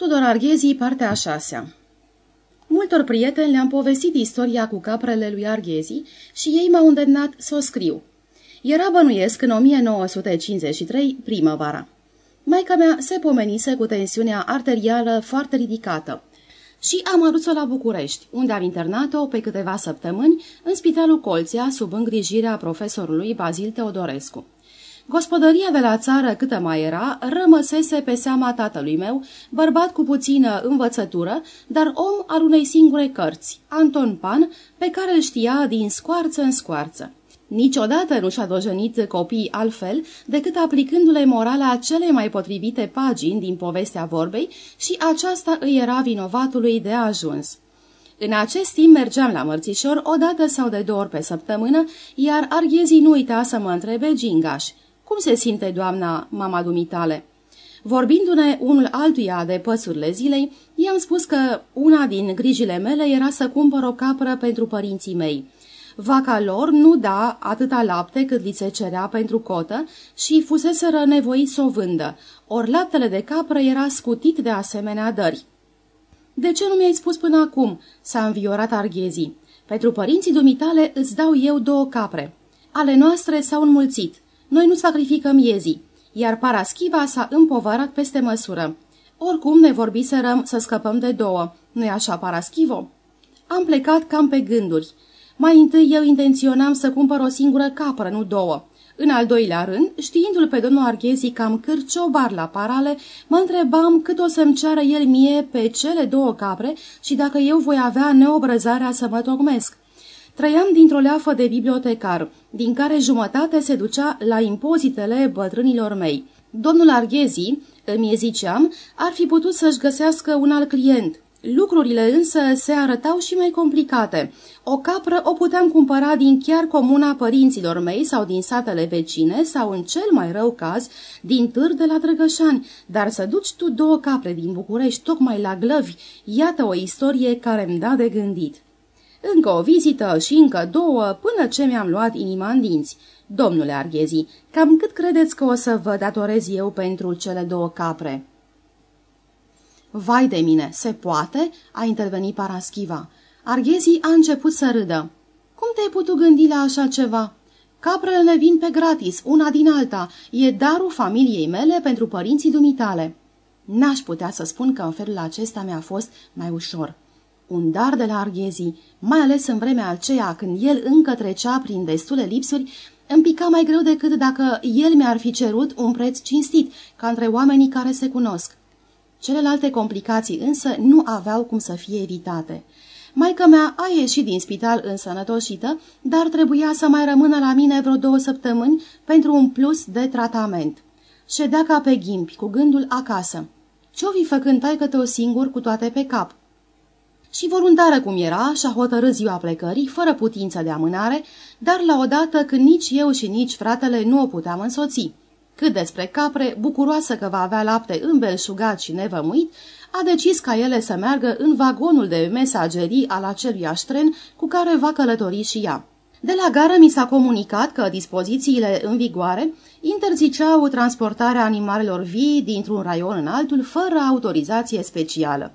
Tudor Arghezi, partea a șasea Multor prieteni le-am povestit istoria cu caprele lui Arghezi și ei m-au îndemnat să o scriu. Era bănuiesc în 1953, primăvara. Maica mea se pomenise cu tensiunea arterială foarte ridicată și am adus-o la București, unde am internat-o pe câteva săptămâni în Spitalul Colția, sub îngrijirea profesorului Bazil Teodorescu. Gospodăria de la țară câtă mai era, rămăsese pe seama tatălui meu, bărbat cu puțină învățătură, dar om al unei singure cărți, Anton Pan, pe care îl știa din scoarță în scoarță. Niciodată nu și-a dojenit copii altfel decât aplicându-le morala cele mai potrivite pagini din povestea vorbei și aceasta îi era vinovatului de ajuns. În acest timp mergeam la mărțișor o dată sau de două ori pe săptămână, iar arghezii nu uita să mă întrebe gingaș. Cum se simte doamna, mama dumitale?" Vorbindu-ne unul altuia de păsurile zilei, i-am spus că una din grijile mele era să cumpăr o capră pentru părinții mei. Vaca lor nu da atâta lapte cât li se cerea pentru cotă și fuseseră nevoi să o vândă, ori laptele de capră era scutit de asemenea dări. De ce nu mi-ai spus până acum?" s-a înviorat arghezii. Pentru părinții dumitale îți dau eu două capre. Ale noastre s-au înmulțit. Noi nu sacrificăm iezii, iar paraschiva s-a împovărat peste măsură. Oricum ne vorbiserăm să scăpăm de două, nu-i așa, paraschivo? Am plecat cam pe gânduri. Mai întâi eu intenționam să cumpăr o singură capră, nu două. În al doilea rând, știindu-l pe domnul Arghezi cam cârciobar la parale, mă întrebam cât o să-mi ceară el mie pe cele două capre și dacă eu voi avea neobrăzarea să mă tocmesc. Trăiam dintr-o leafă de bibliotecar, din care jumătate se ducea la impozitele bătrânilor mei. Domnul Arghezi, îmi ziceam, ar fi putut să-și găsească un alt client. Lucrurile însă se arătau și mai complicate. O capră o puteam cumpăra din chiar comuna părinților mei sau din satele vecine sau, în cel mai rău caz, din târ de la Drăgășani, dar să duci tu două capre din București tocmai la glăvi, iată o istorie care îmi da de gândit. Încă o vizită și încă două până ce mi-am luat inima în dinți. Domnule Arghezi, cam cât credeți că o să vă datorez eu pentru cele două capre?" Vai de mine, se poate?" a intervenit Paraschiva. Arghezi a început să râdă. Cum te-ai putut gândi la așa ceva?" Caprele ne vin pe gratis, una din alta. E darul familiei mele pentru părinții dumitale." N-aș putea să spun că în felul acesta mi-a fost mai ușor un dar de la Arghezi, mai ales în vremea aceea când el încă trecea prin destule lipsuri, îmi pica mai greu decât dacă el mi-ar fi cerut un preț cinstit, ca între oamenii care se cunosc. Celelalte complicații însă nu aveau cum să fie evitate. Maica mea a ieșit din spital însănătoșită, dar trebuia să mai rămână la mine vreo două săptămâni pentru un plus de tratament. Ședea ca pe ghimpi, cu gândul acasă. Ce-o fi făcând taică tău singur cu toate pe cap? Și voluntară cum era, și-a hotărât ziua plecării, fără putință de amânare, dar la odată când nici eu și nici fratele nu o puteam însoți. Cât despre capre, bucuroasă că va avea lapte îmbelșugat și nevămuit, a decis ca ele să meargă în vagonul de mesagerii al acelui tren cu care va călători și ea. De la gară mi s-a comunicat că dispozițiile în vigoare interziceau transportarea animalelor vii dintr-un raion în altul fără autorizație specială.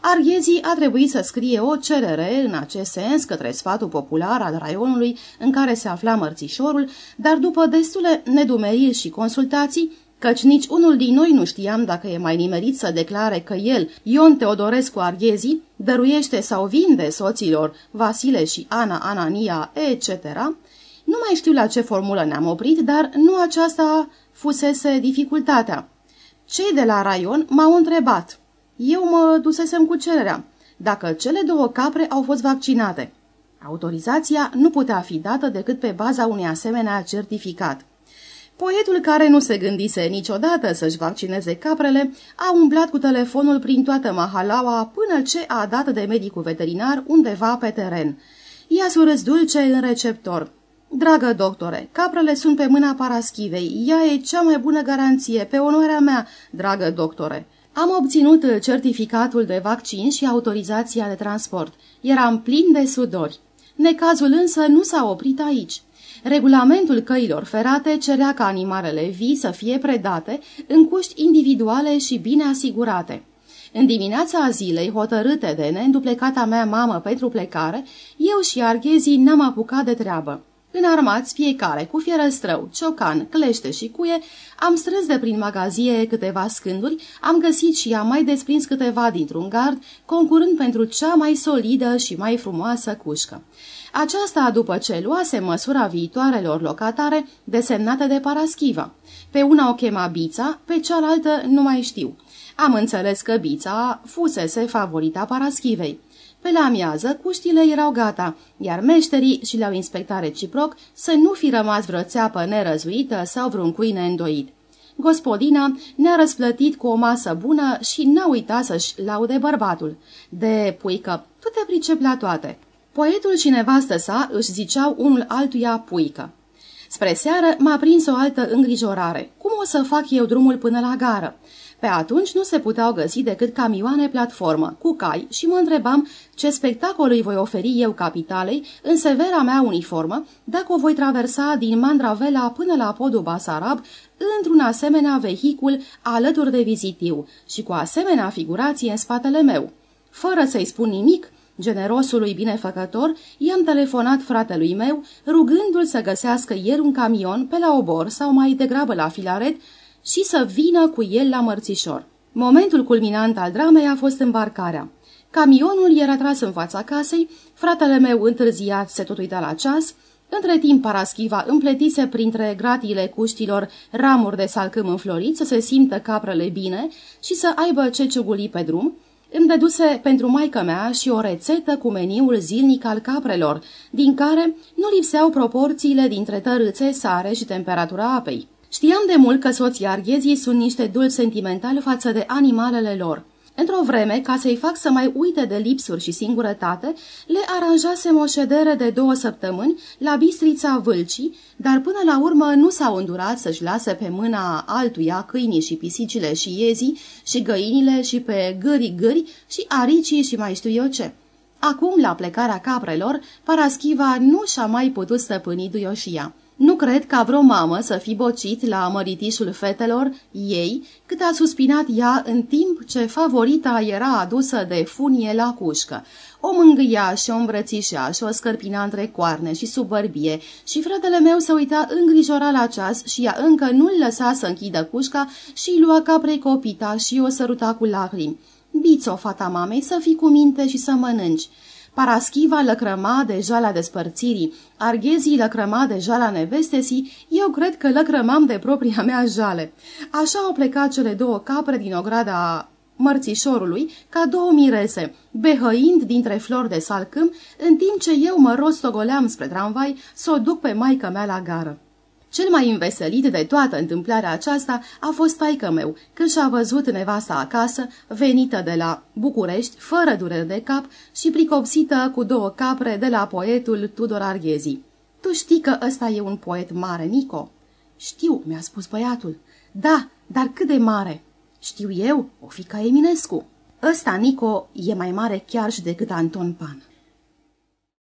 Arghezii a trebuit să scrie o cerere în acest sens către sfatul popular al raionului în care se afla mărțișorul, dar după destule nedumeriri și consultații, căci nici unul din noi nu știam dacă e mai nimerit să declare că el, Ion Teodorescu Arghezii, dăruiește sau vinde soților Vasile și Ana Anania, etc., nu mai știu la ce formulă ne-am oprit, dar nu aceasta fusese dificultatea. Cei de la raion m-au întrebat, eu mă dusesem cu cererea, dacă cele două capre au fost vaccinate. Autorizația nu putea fi dată decât pe baza unui asemenea certificat. Poetul care nu se gândise niciodată să-și vaccineze caprele a umblat cu telefonul prin toată mahalaua până ce a dat de medicul veterinar undeva pe teren. Ia surâs dulce în receptor. Dragă doctore, caprele sunt pe mâna paraschivei. Ea e cea mai bună garanție, pe onoarea mea, dragă doctore. Am obținut certificatul de vaccin și autorizația de transport. Eram plin de sudori. Necazul însă nu s-a oprit aici. Regulamentul căilor ferate cerea ca animalele vii să fie predate în cuști individuale și bine asigurate. În dimineața zilei, hotărâte de neînduplecata mea mamă pentru plecare, eu și arghezii n-am apucat de treabă. Înarmați fiecare cu fierăstrău, ciocan, clește și cuie, am strâns de prin magazie câteva scânduri, am găsit și am mai desprins câteva dintr-un gard, concurând pentru cea mai solidă și mai frumoasă cușcă. Aceasta după ce luase măsura viitoarelor locatare desemnate de Paraschiva. Pe una o chema Bița, pe cealaltă nu mai știu. Am înțeles că Bița fusese favorita Paraschivei. Pe la amiază, cuștile erau gata, iar meșterii și le-au inspectat reciproc să nu fi rămas vreo țeapă nerăzuită sau vreun cui neîndoit. Gospodina ne-a răsplătit cu o masă bună și n-a uitat să-și laude bărbatul. De puică, tu te pricep la toate. Poetul și nevastă sa își ziceau unul altuia puică. Spre seară m-a prins o altă îngrijorare. Cum o să fac eu drumul până la gară? Pe atunci nu se puteau găsi decât camioane platformă, cu cai și mă întrebam ce spectacol îi voi oferi eu capitalei în severa mea uniformă dacă o voi traversa din Mandravela până la podul Basarab într-un asemenea vehicul alături de vizitiu și cu asemenea figurație în spatele meu. Fără să-i spun nimic, generosului binefăcător, i-am telefonat fratelui meu, rugându-l să găsească ieri un camion pe la obor sau mai degrabă la filaret și să vină cu el la mărțișor. Momentul culminant al dramei a fost îmbarcarea. Camionul era tras în fața casei, fratele meu întârziat se tot uita la ceas, între timp Paraschiva împletise printre gratiile cuștilor ramuri de salcâm înfloriți să se simtă caprele bine și să aibă ce ciuguli pe drum, îmi dăduse pentru maică mea și o rețetă cu meniul zilnic al caprelor, din care nu lipseau proporțiile dintre tărâțe, sare și temperatura apei. Știam de mult că soții arghezii sunt niște dulci sentimentali față de animalele lor. Într-o vreme, ca să-i fac să mai uite de lipsuri și singurătate, le aranjasem o ședere de două săptămâni la bistrița Vâlcii, dar până la urmă nu s-au îndurat să-și lase pe mâna altuia câinii și pisicile și iezii și găinile și pe gâri gâri și aricii și mai știu eu ce. Acum, la plecarea caprelor, Paraschiva nu și-a mai putut stăpâni duioșia. Nu cred ca vreo mamă să fi bocit la măritișul fetelor ei, cât a suspinat ea în timp ce favorita era adusă de funie la cușcă. O mângâia și o îmbrățișea și o scărpina între coarne și sub bărbie și fratele meu se uita îngrijorat la ceas și ea încă nu-l lăsa să închidă cușca și lua ca precopita și o săruta cu lacrimi. Biți-o, fata mamei, să fii cu minte și să mănânci. Paraschiva lăcrăma de jala despărțirii, arghezii lăcrăma de jala nevestesii, eu cred că lăcrămam de propria mea jale. Așa au plecat cele două capre din ograda mărțișorului ca două mirese, behăind dintre flori de salcâm, în timp ce eu mă rostogoleam spre tramvai să o duc pe maică mea la gară. Cel mai înveselit de toată întâmplarea aceasta a fost taică meu, când și-a văzut nevasta acasă, venită de la București, fără dureri de cap și pricopsită cu două capre de la poetul Tudor Arghezi. Tu știi că ăsta e un poet mare, Nico?" Știu," mi-a spus băiatul. Da, dar cât de mare?" Știu eu, o fi ca Eminescu." Ăsta, Nico, e mai mare chiar și decât Anton Pan."